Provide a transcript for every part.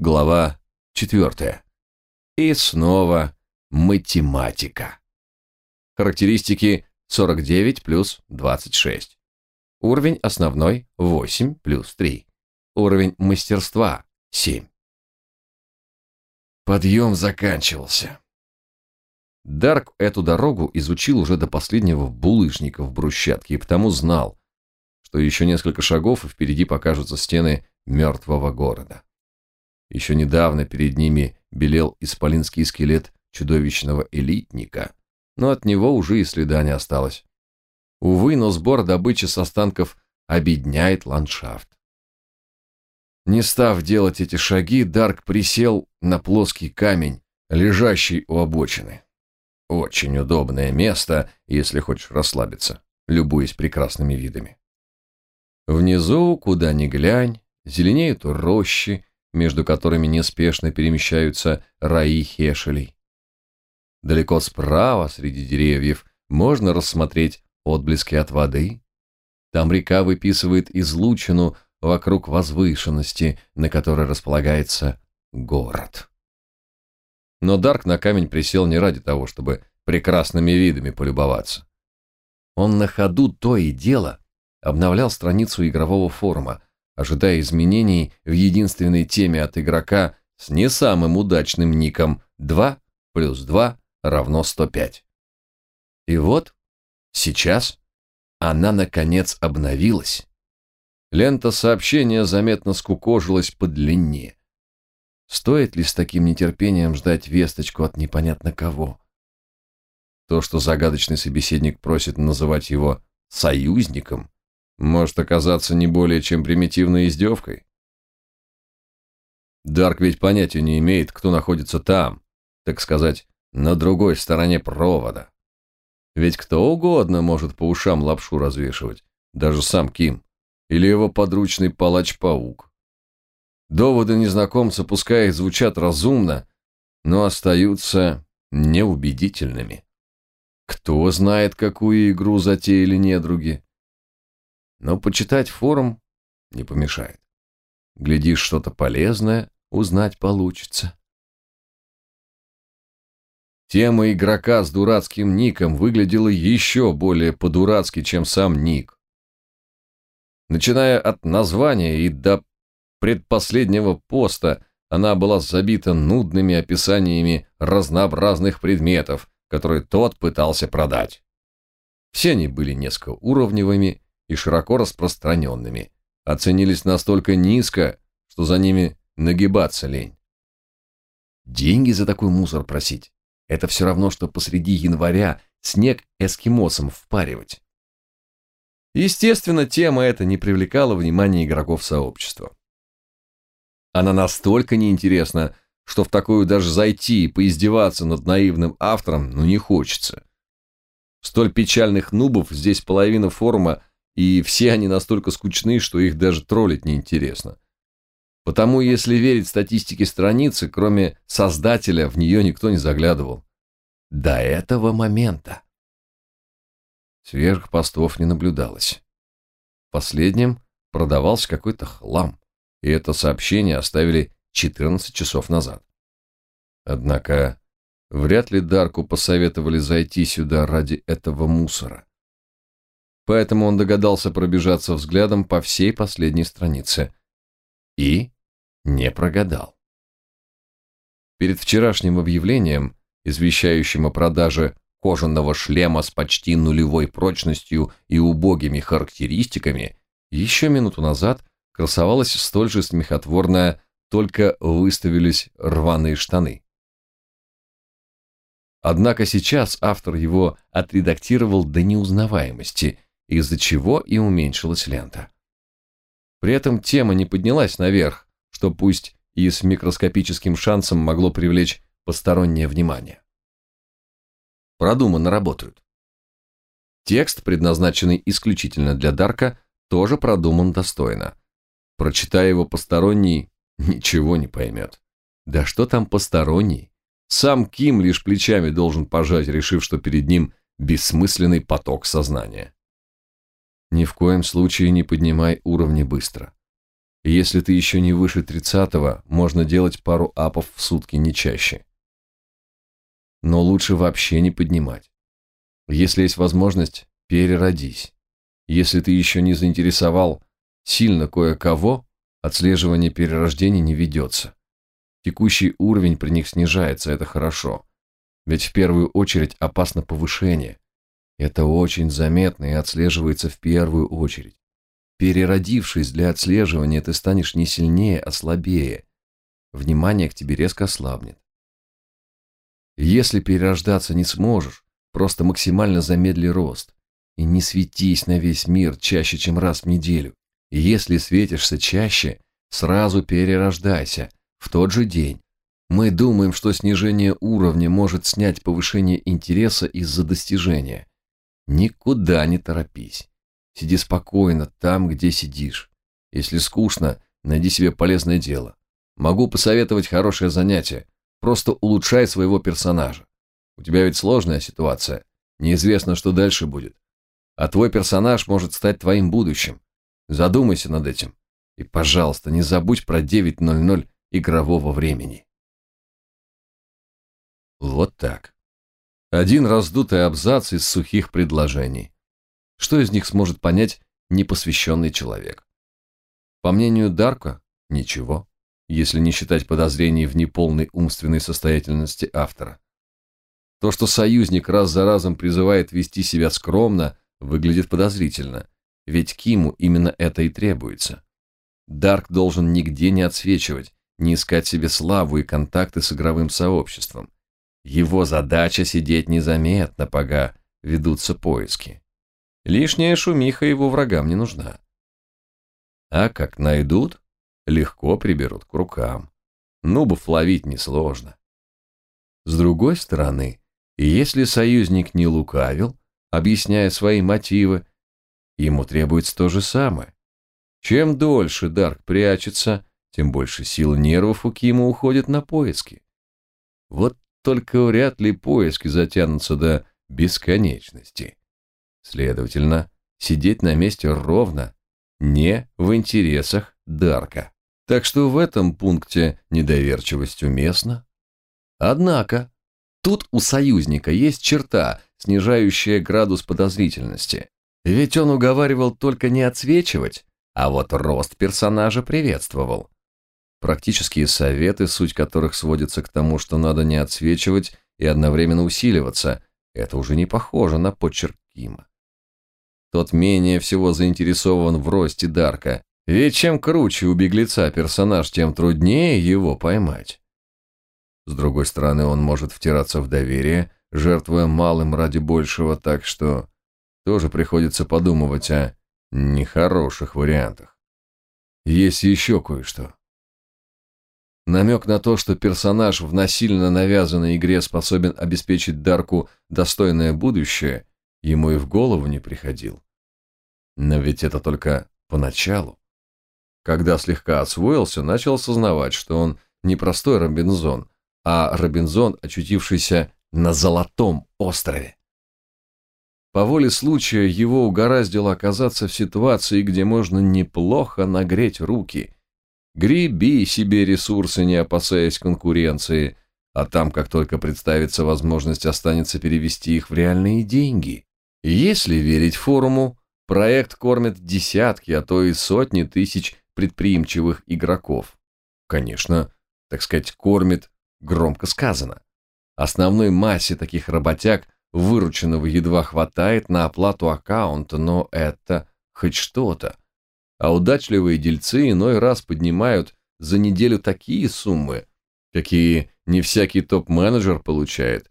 Глава четвертая. И снова математика. Характеристики 49 плюс 26. Уровень основной 8 плюс 3. Уровень мастерства 7. Подъем заканчивался. Дарк эту дорогу изучил уже до последнего булыжника в брусчатке и потому знал, что еще несколько шагов и впереди покажутся стены мертвого города. Еще недавно перед ними белел исполинский скелет чудовищного элитника, но от него уже и следа не осталось. Увы, но сбор добычи с останков обедняет ландшафт. Не став делать эти шаги, Дарк присел на плоский камень, лежащий у обочины. Очень удобное место, если хочешь расслабиться, любуясь прекрасными видами. Внизу, куда ни глянь, зеленеют рощи, между которыми неспешно перемещаются раи хешелей. Далеко справа, среди деревьев, можно рассмотреть отблески от воды. Там река выписывает излучину вокруг возвышенности, на которой располагается город. Но Дарк на камень присел не ради того, чтобы прекрасными видами полюбоваться. Он на ходу то и дело обновлял страницу игрового форума, ожидая изменений в единственной теме от игрока с не самым удачным ником 2 плюс 2 равно 105. И вот, сейчас, она наконец обновилась. Лента сообщения заметно скукожилась по длине. Стоит ли с таким нетерпением ждать весточку от непонятно кого? То, что загадочный собеседник просит называть его «союзником», может оказаться не более чем примитивной издевкой. Дарк ведь понятия не имеет, кто находится там, так сказать, на другой стороне провода. Ведь кто угодно может по ушам лапшу развешивать, даже сам Ким, или его подручный палач-паук. Доводы незнакомца, пускай звучат разумно, но остаются неубедительными. Кто знает, какую игру затеяли недруги? Но почитать форум не помешает. Глядишь, что-то полезное узнать получится. Тема игрока с дурацким ником выглядела еще более по-дурацки, чем сам ник. Начиная от названия и до предпоследнего поста, она была забита нудными описаниями разнообразных предметов, которые тот пытался продать. Все они были низкоуровневыми и широко распространенными, оценились настолько низко, что за ними нагибаться лень. Деньги за такой мусор просить – это все равно, что посреди января снег эскимосам впаривать. Естественно, тема эта не привлекала внимания игроков сообщества. Она настолько неинтересна, что в такую даже зайти и поиздеваться над наивным автором ну не хочется. Столь печальных нубов здесь половина форума и все они настолько скучны, что их даже троллить неинтересно. Потому, если верить статистике страницы, кроме создателя, в нее никто не заглядывал. До этого момента. Свежих постов не наблюдалось. Последним продавался какой-то хлам, и это сообщение оставили 14 часов назад. Однако, вряд ли Дарку посоветовали зайти сюда ради этого мусора поэтому он догадался пробежаться взглядом по всей последней странице. И не прогадал. Перед вчерашним объявлением, извещающим о продаже кожаного шлема с почти нулевой прочностью и убогими характеристиками, еще минуту назад красовалась столь же смехотворная, только выставились рваные штаны. Однако сейчас автор его отредактировал до неузнаваемости из-за чего и уменьшилась лента. При этом тема не поднялась наверх, что пусть и с микроскопическим шансом могло привлечь постороннее внимание. Продуманно работают. Текст, предназначенный исключительно для Дарка, тоже продуман достойно. Прочитая его посторонний, ничего не поймет. Да что там посторонний? Сам Ким лишь плечами должен пожать, решив, что перед ним бессмысленный поток сознания. Ни в коем случае не поднимай уровни быстро. Если ты еще не выше тридцатого, можно делать пару апов в сутки, не чаще. Но лучше вообще не поднимать. Если есть возможность, переродись. Если ты еще не заинтересовал сильно кое-кого, отслеживание перерождений не ведется. Текущий уровень при них снижается, это хорошо. Ведь в первую очередь опасно повышение. Это очень заметно и отслеживается в первую очередь. Переродившись для отслеживания, ты станешь не сильнее, а слабее. Внимание к тебе резко ослабнет. Если перерождаться не сможешь, просто максимально замедли рост. И не светись на весь мир чаще, чем раз в неделю. Если светишься чаще, сразу перерождайся, в тот же день. Мы думаем, что снижение уровня может снять повышение интереса из-за достижения. Никуда не торопись. Сиди спокойно там, где сидишь. Если скучно, найди себе полезное дело. Могу посоветовать хорошее занятие. Просто улучшай своего персонажа. У тебя ведь сложная ситуация. Неизвестно, что дальше будет. А твой персонаж может стать твоим будущим. Задумайся над этим. И, пожалуйста, не забудь про 9.00 игрового времени. Вот так. Один раздутый абзац из сухих предложений. Что из них сможет понять непосвященный человек? По мнению Дарка, ничего, если не считать подозрений в неполной умственной состоятельности автора. То, что союзник раз за разом призывает вести себя скромно, выглядит подозрительно, ведь Киму именно это и требуется. Дарк должен нигде не отсвечивать, не искать себе славу и контакты с игровым сообществом. Его задача сидеть незаметно, пока ведутся поиски. Лишняя шумиха его врагам не нужна. А как найдут, легко приберут к рукам. Нубов ловить несложно. С другой стороны, если союзник не лукавил, объясняя свои мотивы, ему требуется то же самое. Чем дольше Дарк прячется, тем больше сил нервов у Кима уходит на поиски. Вот только вряд ли поиски затянутся до бесконечности. Следовательно, сидеть на месте ровно не в интересах Дарка. Так что в этом пункте недоверчивость уместна. Однако, тут у союзника есть черта, снижающая градус подозрительности. Ведь он уговаривал только не отсвечивать, а вот рост персонажа приветствовал. Практические советы, суть которых сводится к тому, что надо не отсвечивать и одновременно усиливаться, это уже не похоже на почерк Кима. Тот менее всего заинтересован в росте Дарка, ведь чем круче у беглеца персонаж, тем труднее его поймать. С другой стороны, он может втираться в доверие, жертвуя малым ради большего, так что тоже приходится подумывать о нехороших вариантах. Есть еще кое-что. Намек на то, что персонаж в насильно навязанной игре способен обеспечить Дарку достойное будущее, ему и в голову не приходил. Но ведь это только поначалу. Когда слегка освоился, начал осознавать, что он не простой Робинзон, а Робинзон, очутившийся на Золотом острове. По воле случая его угораздило оказаться в ситуации, где можно неплохо нагреть руки – Греби себе ресурсы, не опасаясь конкуренции, а там, как только представится возможность, останется перевести их в реальные деньги. Если верить форуму, проект кормит десятки, а то и сотни тысяч предприимчивых игроков. Конечно, так сказать, кормит громко сказано. Основной массе таких работяг вырученного едва хватает на оплату аккаунта, но это хоть что-то а удачливые дельцы иной раз поднимают за неделю такие суммы, какие не всякий топ-менеджер получает,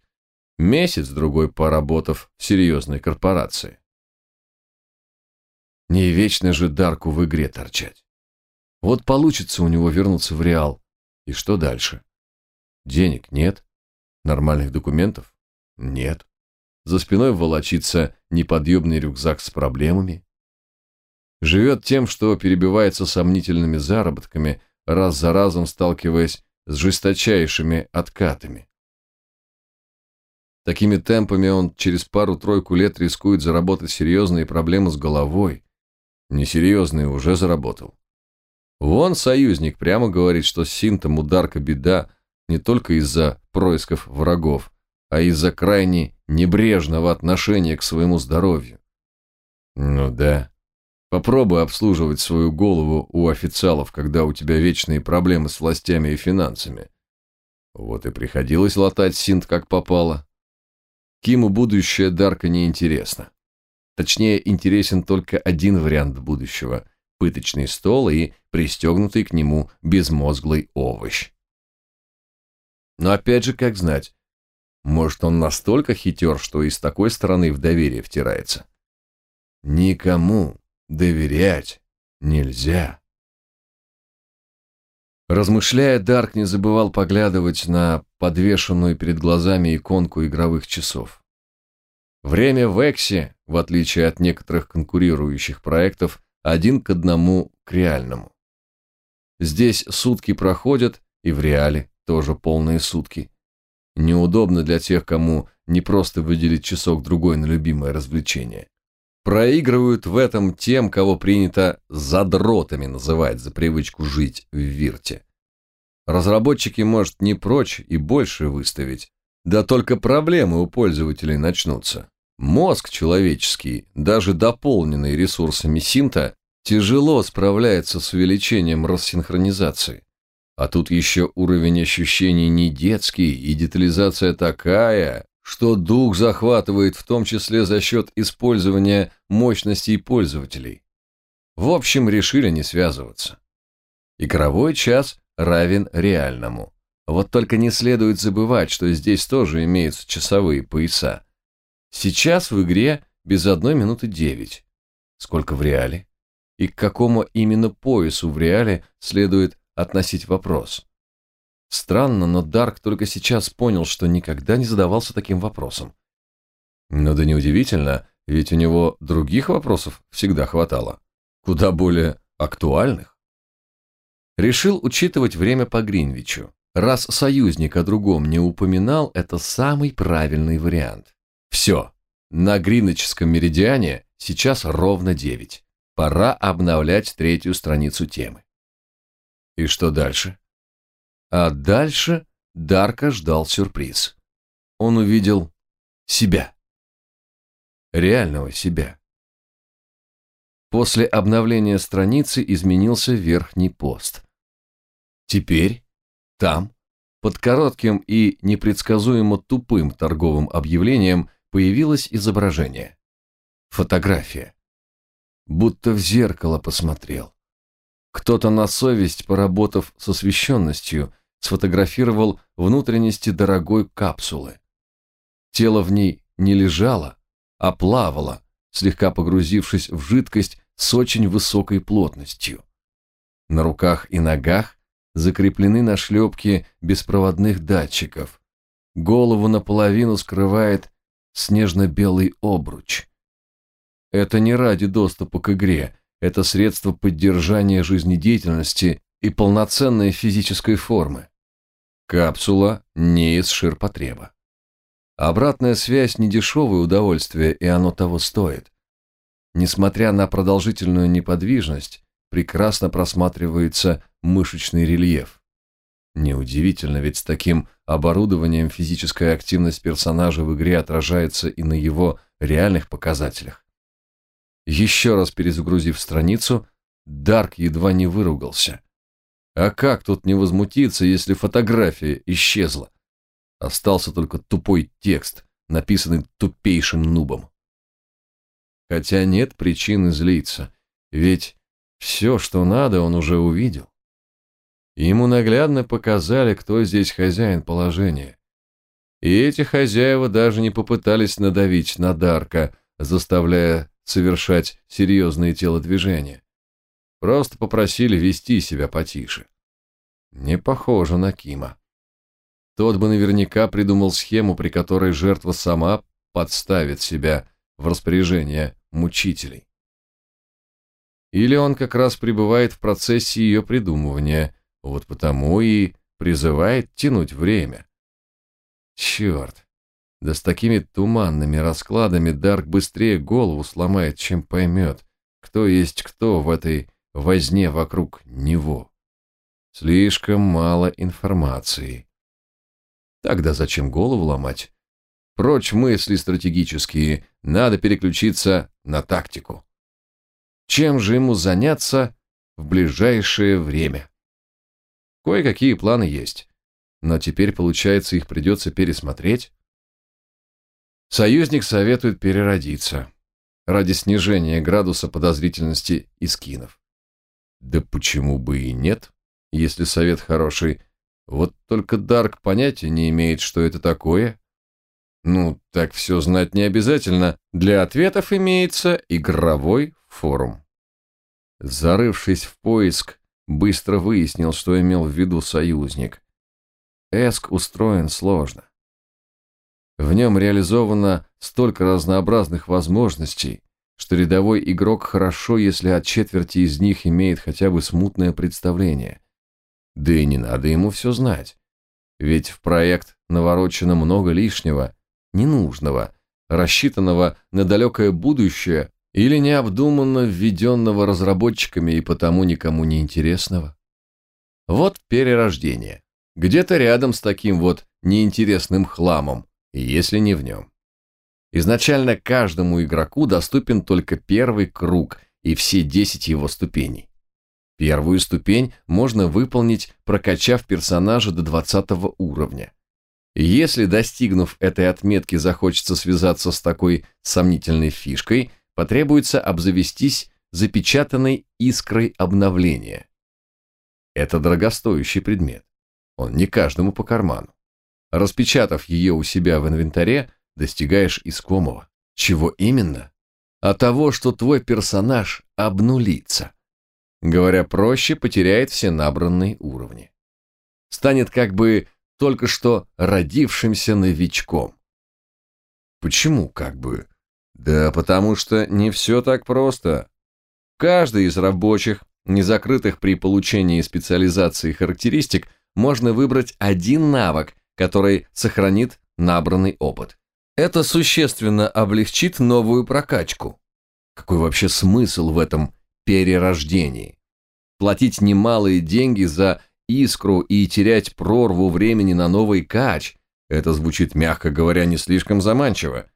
месяц-другой поработав в серьезной корпорации. Не вечно же Дарку в игре торчать. Вот получится у него вернуться в Реал, и что дальше? Денег нет, нормальных документов нет, за спиной волочится неподъемный рюкзак с проблемами, живет тем, что перебивается сомнительными заработками, раз за разом сталкиваясь с жесточайшими откатами. Такими темпами он через пару-тройку лет рискует заработать серьезные проблемы с головой. Несерьезные уже заработал. Вон союзник прямо говорит, что с Синтом ударка беда не только из-за происков врагов, а из-за крайне небрежного отношения к своему здоровью. Ну да. Попробуй обслуживать свою голову у официалов, когда у тебя вечные проблемы с властями и финансами. Вот и приходилось латать Синт как попало. Киму будущее Дарка не интересно. Точнее, интересен только один вариант будущего – пыточный стол и пристегнутый к нему безмозглый овощ. Но опять же, как знать, может, он настолько хитер, что и с такой стороны в доверие втирается. Никому доверять нельзя. Размышляя, Дарк не забывал поглядывать на подвешенную перед глазами иконку игровых часов. Время в Эксе, в отличие от некоторых конкурирующих проектов, один к одному к реальному. Здесь сутки проходят, и в реале тоже полные сутки. Неудобно для тех, кому не просто выделить часок другой на любимое развлечение. Проигрывают в этом тем, кого принято задротами называть за привычку жить в вирте. Разработчики, может, не прочь и больше выставить, да только проблемы у пользователей начнутся. Мозг человеческий, даже дополненный ресурсами синта, тяжело справляется с увеличением рассинхронизации. А тут еще уровень ощущений не детский и детализация такая, что дух захватывает в том числе за счет использования мощностей пользователей. В общем, решили не связываться. Игровой час равен реальному. Вот только не следует забывать, что здесь тоже имеются часовые пояса. Сейчас в игре без одной минуты девять. Сколько в реале? И к какому именно поясу в реале следует относить вопрос? Странно, но Дарк только сейчас понял, что никогда не задавался таким вопросом. Но да неудивительно, ведь у него других вопросов всегда хватало, куда более актуальных. Решил учитывать время по Гринвичу. Раз союзник о другом не упоминал, это самый правильный вариант. Все, на Гринвичском меридиане сейчас ровно 9. Пора обновлять третью страницу темы. И что дальше? А дальше Дарка ждал сюрприз. Он увидел себя. Реального себя. После обновления страницы изменился верхний пост. Теперь там, под коротким и непредсказуемо тупым торговым объявлением, появилось изображение. Фотография. Будто в зеркало посмотрел. Кто-то на совесть, поработав с освещенностью, сфотографировал внутренности дорогой капсулы. Тело в ней не лежало, а плавало, слегка погрузившись в жидкость с очень высокой плотностью. На руках и ногах закреплены нашлепки беспроводных датчиков. Голову наполовину скрывает снежно-белый обруч. Это не ради доступа к игре, это средство поддержания жизнедеятельности и полноценной физической формы. Капсула не из ширпотреба. Обратная связь – недешевое удовольствие, и оно того стоит. Несмотря на продолжительную неподвижность, прекрасно просматривается мышечный рельеф. Неудивительно, ведь с таким оборудованием физическая активность персонажа в игре отражается и на его реальных показателях. Еще раз перезагрузив страницу, Дарк едва не выругался. А как тут не возмутиться, если фотография исчезла? Остался только тупой текст, написанный тупейшим нубом. Хотя нет причины злиться, ведь все, что надо, он уже увидел. Ему наглядно показали, кто здесь хозяин положения. И эти хозяева даже не попытались надавить на Дарка, заставляя совершать серьезные телодвижения. Просто попросили вести себя потише. Не похоже на Кима. Тот бы наверняка придумал схему, при которой жертва сама подставит себя в распоряжение мучителей. Или он как раз пребывает в процессе ее придумывания, вот потому и призывает тянуть время. Черт, да с такими туманными раскладами Дарк быстрее голову сломает, чем поймет, кто есть кто в этой возне вокруг него. Слишком мало информации. Тогда зачем голову ломать? Прочь мысли стратегические, надо переключиться на тактику. Чем же ему заняться в ближайшее время? Кое-какие планы есть, но теперь, получается, их придется пересмотреть. Союзник советует переродиться ради снижения градуса подозрительности искинов. Да почему бы и нет, если совет хороший. Вот только Дарк понятия не имеет, что это такое. Ну, так все знать не обязательно. Для ответов имеется игровой форум. Зарывшись в поиск, быстро выяснил, что имел в виду союзник. Эск устроен сложно. В нем реализовано столько разнообразных возможностей, что рядовой игрок хорошо, если от четверти из них имеет хотя бы смутное представление. Да и не надо ему все знать. Ведь в проект наворочено много лишнего, ненужного, рассчитанного на далекое будущее или необдуманно введенного разработчиками и потому никому не интересного. Вот перерождение. Где-то рядом с таким вот неинтересным хламом, если не в нем. Изначально каждому игроку доступен только первый круг и все 10 его ступеней. Первую ступень можно выполнить, прокачав персонажа до 20 уровня. Если, достигнув этой отметки, захочется связаться с такой сомнительной фишкой, потребуется обзавестись запечатанной искрой обновления. Это дорогостоящий предмет. Он не каждому по карману. Распечатав ее у себя в инвентаре, достигаешь искомого. Чего именно? А того, что твой персонаж обнулится. Говоря проще, потеряет все набранные уровни. Станет как бы только что родившимся новичком. Почему как бы? Да потому что не все так просто. Каждый из рабочих, не закрытых при получении специализации характеристик, можно выбрать один навык, который сохранит набранный опыт. Это существенно облегчит новую прокачку. Какой вообще смысл в этом перерождении? Платить немалые деньги за искру и терять прорву времени на новый кач – это звучит, мягко говоря, не слишком заманчиво.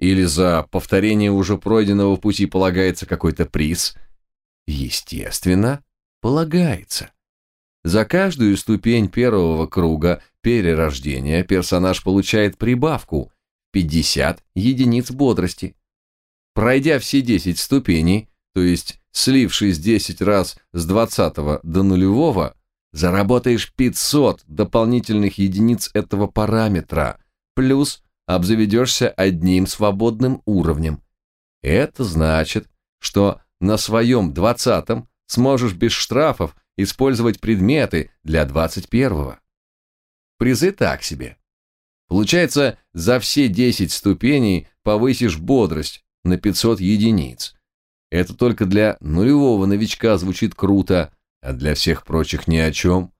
Или за повторение уже пройденного пути полагается какой-то приз? Естественно, полагается. За каждую ступень первого круга перерождения персонаж получает прибавку 50 единиц бодрости. Пройдя все 10 ступеней, то есть слившись 10 раз с 20 до нулевого, заработаешь 500 дополнительных единиц этого параметра, плюс обзаведешься одним свободным уровнем. Это значит, что на своем 20-м сможешь без штрафов использовать предметы для 21-го. Призы так себе. Получается, за все 10 ступеней повысишь бодрость на 500 единиц. Это только для нулевого новичка звучит круто, а для всех прочих ни о чем.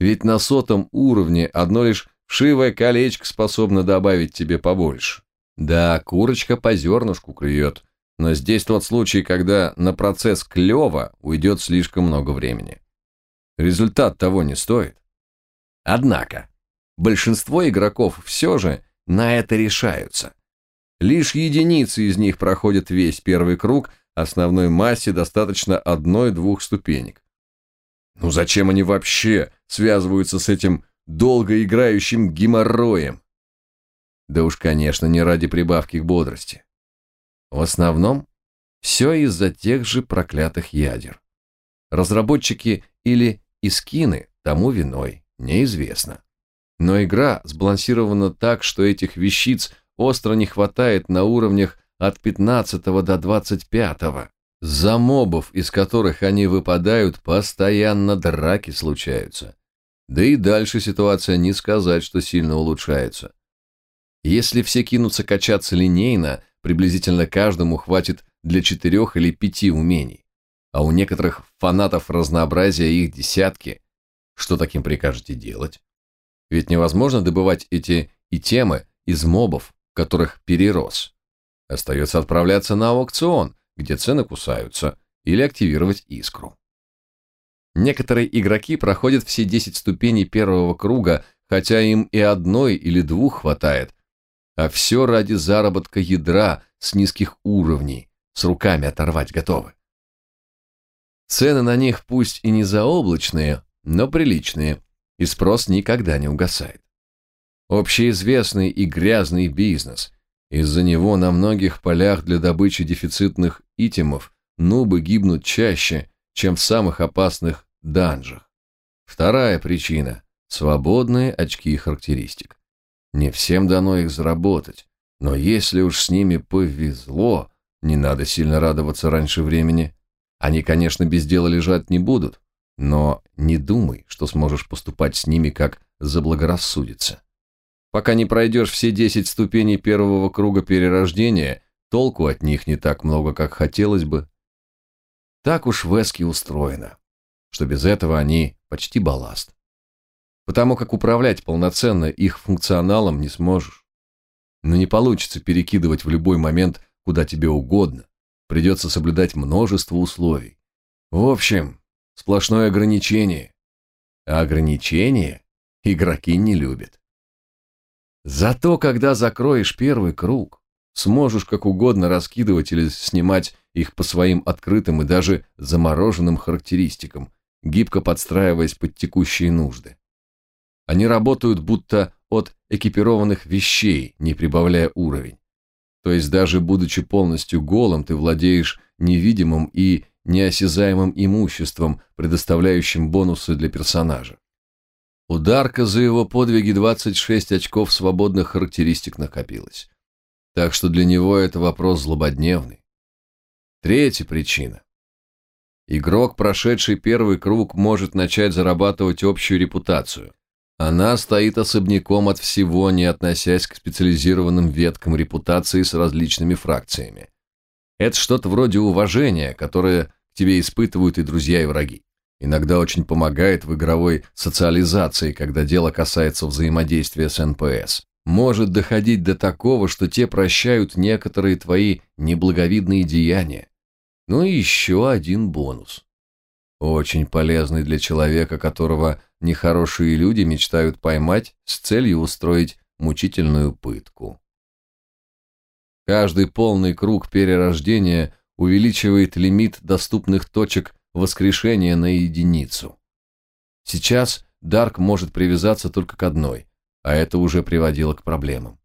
Ведь на сотом уровне одно лишь вшивое колечко способно добавить тебе побольше. Да, курочка по зернышку клюет, но здесь тот случай, когда на процесс клёва уйдет слишком много времени. Результат того не стоит. Однако, большинство игроков все же на это решаются. Лишь единицы из них проходят весь первый круг, основной массе достаточно одной-двух ступенек. Ну зачем они вообще связываются с этим долгоиграющим геморроем? Да уж, конечно, не ради прибавки к бодрости. В основном все из-за тех же проклятых ядер. Разработчики или искины тому виной, неизвестно. Но игра сбалансирована так, что этих вещиц остро не хватает на уровнях от 15 до 25. За мобов, из которых они выпадают, постоянно драки случаются. Да и дальше ситуация не сказать, что сильно улучшается. Если все кинутся качаться линейно, приблизительно каждому хватит для четырех или пяти умений. А у некоторых фанатов разнообразия их десятки. Что таким прикажете делать? Ведь невозможно добывать эти и темы из мобов, которых перерос. Остается отправляться на аукцион, где цены кусаются, или активировать искру. Некоторые игроки проходят все 10 ступеней первого круга, хотя им и одной или двух хватает, а все ради заработка ядра с низких уровней, с руками оторвать готовы. Цены на них пусть и не заоблачные, но приличные, и спрос никогда не угасает. Общеизвестный и грязный бизнес. Из-за него на многих полях для добычи дефицитных итемов нубы гибнут чаще, чем в самых опасных данжах. Вторая причина – свободные очки характеристик. Не всем дано их заработать, но если уж с ними повезло, не надо сильно радоваться раньше времени. Они, конечно, без дела лежать не будут, но не думай, что сможешь поступать с ними, как заблагорассудится. Пока не пройдешь все десять ступеней первого круга перерождения, толку от них не так много, как хотелось бы. Так уж в Эске устроено, что без этого они почти балласт. Потому как управлять полноценно их функционалом не сможешь. Но не получится перекидывать в любой момент куда тебе угодно. Придется соблюдать множество условий. В общем, сплошное ограничение. А ограничения игроки не любят. Зато, когда закроешь первый круг, сможешь как угодно раскидывать или снимать их по своим открытым и даже замороженным характеристикам, гибко подстраиваясь под текущие нужды. Они работают будто от экипированных вещей, не прибавляя уровень. То есть даже будучи полностью голым, ты владеешь невидимым и неосязаемым имуществом, предоставляющим бонусы для персонажа. У Дарка за его подвиги 26 очков свободных характеристик накопилось. Так что для него это вопрос злободневный. Третья причина. Игрок, прошедший первый круг, может начать зарабатывать общую репутацию. Она стоит особняком от всего, не относясь к специализированным веткам репутации с различными фракциями. Это что-то вроде уважения, которое к тебе испытывают и друзья, и враги. Иногда очень помогает в игровой социализации, когда дело касается взаимодействия с НПС. Может доходить до такого, что те прощают некоторые твои неблаговидные деяния. Ну и еще один бонус. Очень полезный для человека, которого нехорошие люди мечтают поймать с целью устроить мучительную пытку. Каждый полный круг перерождения увеличивает лимит доступных точек воскрешения на единицу. Сейчас Дарк может привязаться только к одной, а это уже приводило к проблемам.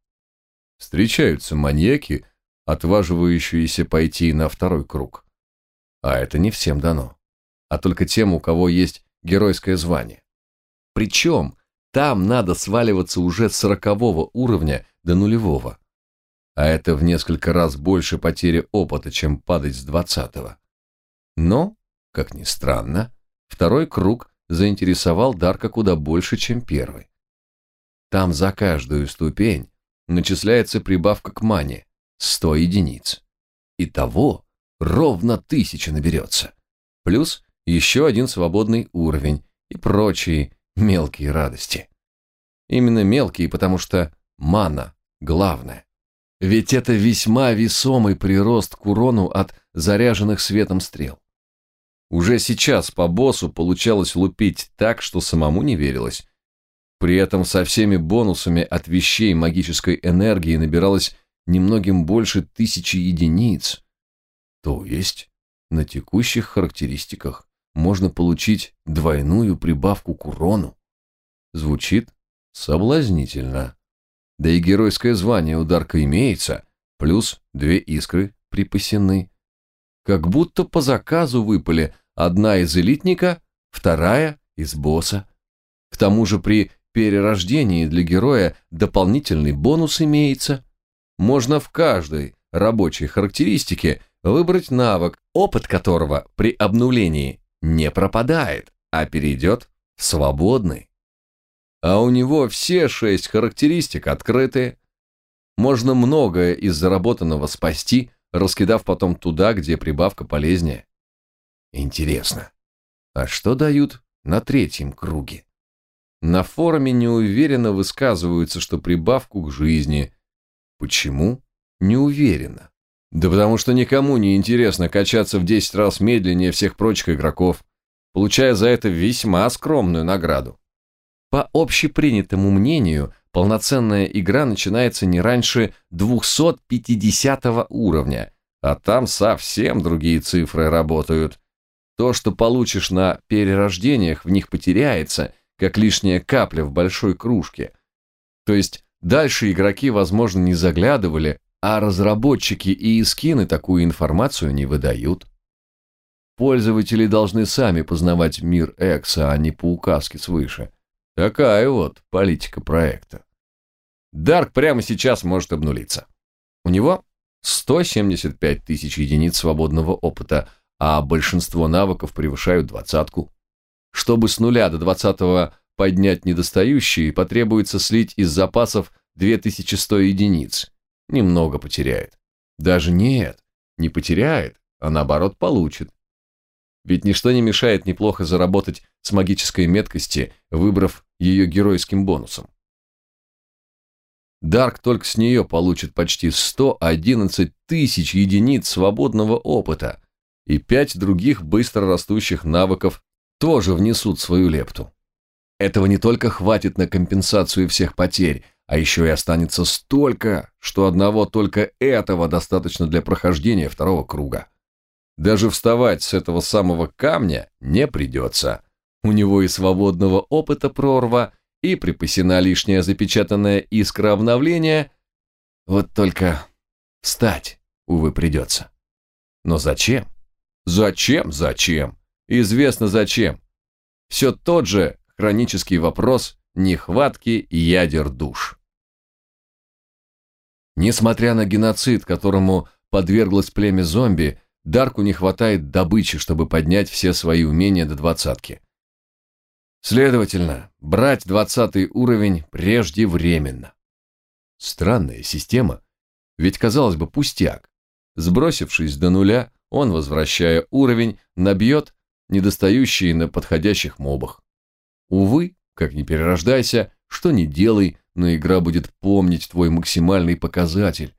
Встречаются маньяки, отваживающиеся пойти на второй круг. А это не всем дано, а только тем, у кого есть геройское звание. Причем там надо сваливаться уже с сорокового уровня до нулевого. А это в несколько раз больше потери опыта, чем падать с двадцатого. Но, как ни странно, второй круг заинтересовал Дарка куда больше, чем первый. Там за каждую ступень начисляется прибавка к мане – 100 единиц. Итого ровно тысяча наберется. Плюс еще один свободный уровень и прочие мелкие радости. Именно мелкие, потому что мана главное. Ведь это весьма весомый прирост к урону от заряженных светом стрел. Уже сейчас по боссу получалось лупить так, что самому не верилось. При этом со всеми бонусами от вещей магической энергии набиралось немногим больше тысячи единиц. То есть на текущих характеристиках можно получить двойную прибавку к урону. Звучит соблазнительно. Да и геройское звание у Дарка имеется, плюс две искры припасены. Как будто по заказу выпали одна из элитника, вторая из босса. К тому же при перерождении для героя дополнительный бонус имеется. Можно в каждой рабочей характеристике выбрать навык, опыт которого при обнулении не пропадает, а перейдет в свободный. А у него все шесть характеристик открыты. Можно многое из заработанного спасти, раскидав потом туда, где прибавка полезнее. Интересно, а что дают на третьем круге? На форуме неуверенно высказываются, что прибавку к жизни. Почему? Не уверенно. Да потому что никому не интересно качаться в 10 раз медленнее всех прочих игроков, получая за это весьма скромную награду. По общепринятому мнению, полноценная игра начинается не раньше 250 уровня, а там совсем другие цифры работают. То, что получишь на перерождениях, в них потеряется, как лишняя капля в большой кружке. То есть дальше игроки, возможно, не заглядывали, а разработчики и скины такую информацию не выдают. Пользователи должны сами познавать мир Экса, а не по указке свыше. Такая вот политика проекта. Дарк прямо сейчас может обнулиться. У него 175 тысяч единиц свободного опыта, а большинство навыков превышают двадцатку. Чтобы с нуля до двадцатого поднять недостающие, потребуется слить из запасов 2100 единиц. Немного потеряет. Даже нет, не потеряет, а наоборот получит. Ведь ничто не мешает неплохо заработать с магической меткости, выбрав ее геройским бонусом. Дарк только с нее получит почти 111 тысяч единиц свободного опыта, и пять других быстро растущих навыков тоже внесут свою лепту. Этого не только хватит на компенсацию всех потерь, а еще и останется столько, что одного только этого достаточно для прохождения второго круга. Даже вставать с этого самого камня не придется. У него и свободного опыта прорва, и припасена лишняя запечатанная искра обновления. Вот только встать, увы, придется. Но зачем? Зачем, зачем? Известно зачем. Все тот же хронический вопрос нехватки ядер душ. Несмотря на геноцид, которому подверглось племя зомби, Дарку не хватает добычи, чтобы поднять все свои умения до двадцатки. Следовательно, брать двадцатый уровень преждевременно. Странная система, ведь, казалось бы, пустяк. Сбросившись до нуля, он, возвращая уровень, набьет недостающие на подходящих мобах. Увы, как ни перерождайся, что ни делай, но игра будет помнить твой максимальный показатель,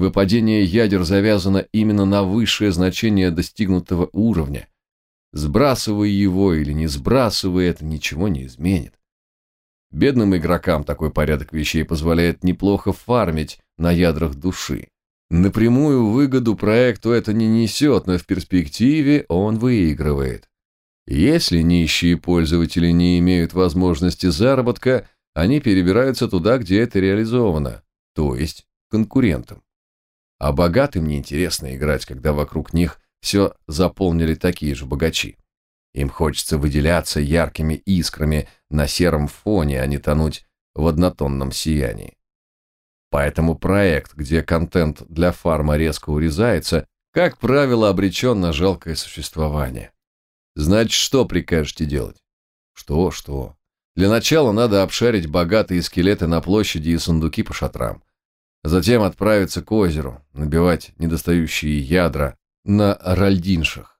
Выпадение ядер завязано именно на высшее значение достигнутого уровня. Сбрасывая его или не сбрасывая, это ничего не изменит. Бедным игрокам такой порядок вещей позволяет неплохо фармить на ядрах души. Напрямую выгоду проекту это не несет, но в перспективе он выигрывает. Если нищие пользователи не имеют возможности заработка, они перебираются туда, где это реализовано, то есть конкурентам. А богатым неинтересно играть, когда вокруг них все заполнили такие же богачи. Им хочется выделяться яркими искрами на сером фоне, а не тонуть в однотонном сиянии. Поэтому проект, где контент для фарма резко урезается, как правило, обречен на жалкое существование. Значит, что прикажете делать? Что, что? Для начала надо обшарить богатые скелеты на площади и сундуки по шатрам. Затем отправиться к озеру, набивать недостающие ядра на ральдиншах.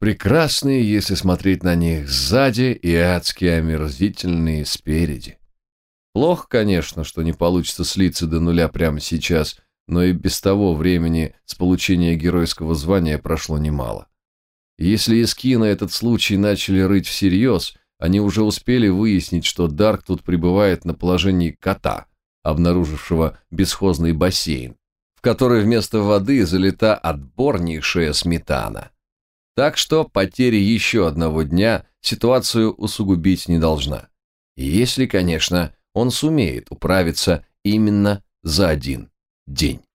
Прекрасные, если смотреть на них сзади, и адски омерзительные спереди. Плохо, конечно, что не получится слиться до нуля прямо сейчас, но и без того времени с получения геройского звания прошло немало. Если эски на этот случай начали рыть всерьез, они уже успели выяснить, что Дарк тут пребывает на положении кота – обнаружившего бесхозный бассейн, в который вместо воды залита отборнейшая сметана. Так что потеря еще одного дня ситуацию усугубить не должна. Если, конечно, он сумеет управиться именно за один день.